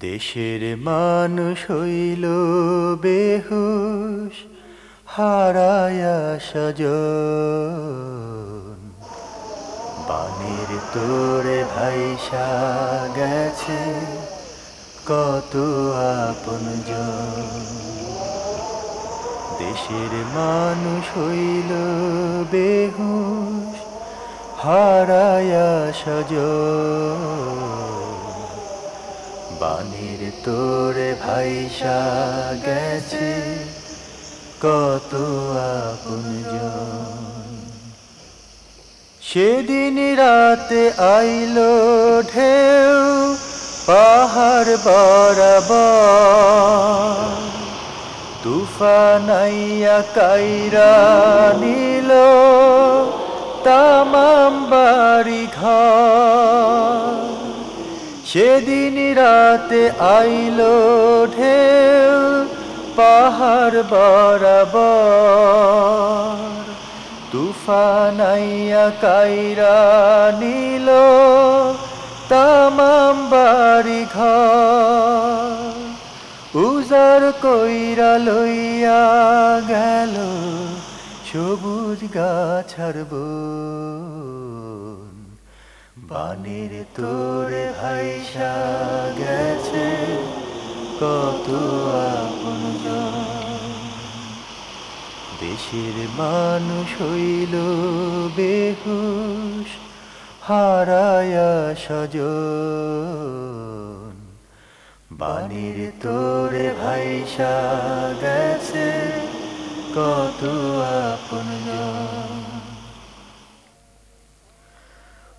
দেশের মানুষ হইল বেহুশ, হারায়া সজন বানের তোরে ভাইসা গেছে কত আপন দেশের মানুষ হইল বেহুশ, হারায়া সজন বানের তোরে ভাইসা গেছে। কত আপন সেদিন রাতে আইলো ঢেউ পাহাড় বরাবর। তুফানাইয়া কাইরা নিল তামাম বাড়ি ঘর সেদিন রাতে আইলো ঢেউ পাহাড় বরাবর। তুফানাইয়া কাইরা নিল তামাম বাড়ি ঘর উজার কইরা লইয়া গেল সবুজ গাছার বানের তোরে ভাইসা গেছে, কত আপন দেশের মানুষ হইল বেহুশ, হারায়া সজন বানের তোরে ভাইসা গেছে, কত আপন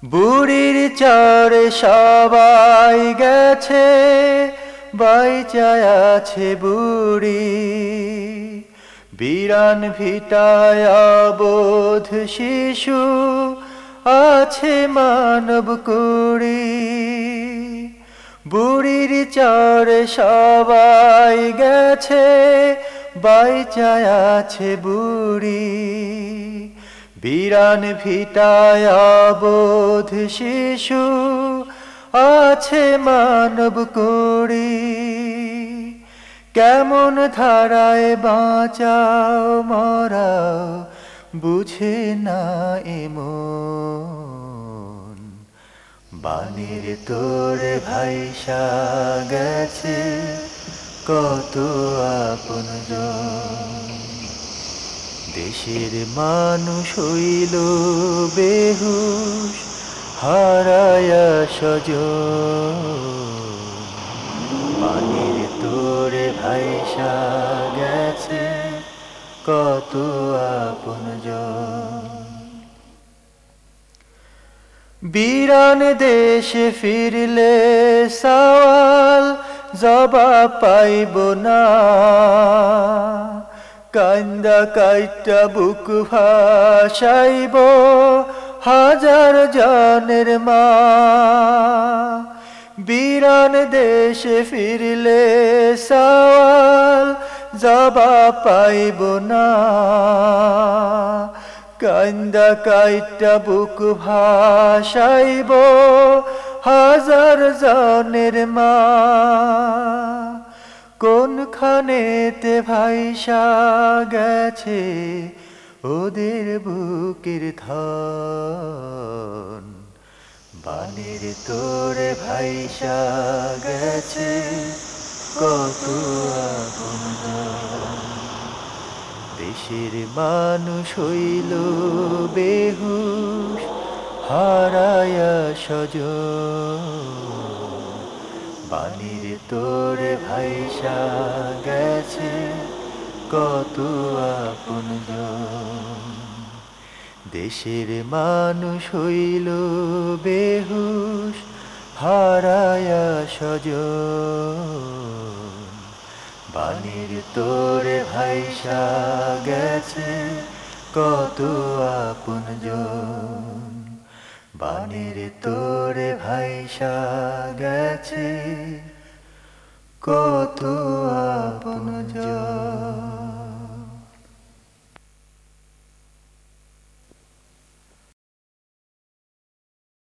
বুড়ির চরে সবাই গেছে, বাইচায় আছে বুড়ি। বিরান ভিটায় বোধ শিশু আছে মানব কুড়ি। বুড়ির চরে সবাই গেছে, বাইচায় আছে বুড়ি। বিরান ভিটায় বোধ শিশু আছে মানব করি কেমন ধারায় বাঁচাও, মরাও, বুঝে না এমন বানের তোরে ভাইসা গেছে, কত আপন দেশের মানুষ হইল বেহুশ, হারায়া সজ পানির তোরে ভাইসা গেছে, কত আপন বিরান দেশে ফিরলে সওয়াল, জবাব পাইব না। কান্দা কাইটা বুক ভাসাইব, হাজার জনের মা। বিরান দেশে ফিরলে সওয়াল জবাব পাইব না। কান্দা কাইটা বুক ভাসাইব, হাজার জনের মা। কোনখানেতে ভাইসা গেছে ওদের বুকের ধন? বানের তোরে ভাইসা গেছে, কত দেশের মানুষ হইল বেহুশ, হারায়া সজ বানির তোরে ভাইসা গেছে কত আপন দেশের মানুষ হইল বেহুশ, হারায়া সজ বানির তোরে ভাইসা গেছে কত আপন বানির তোরে ভাইসা গেছে কত আপন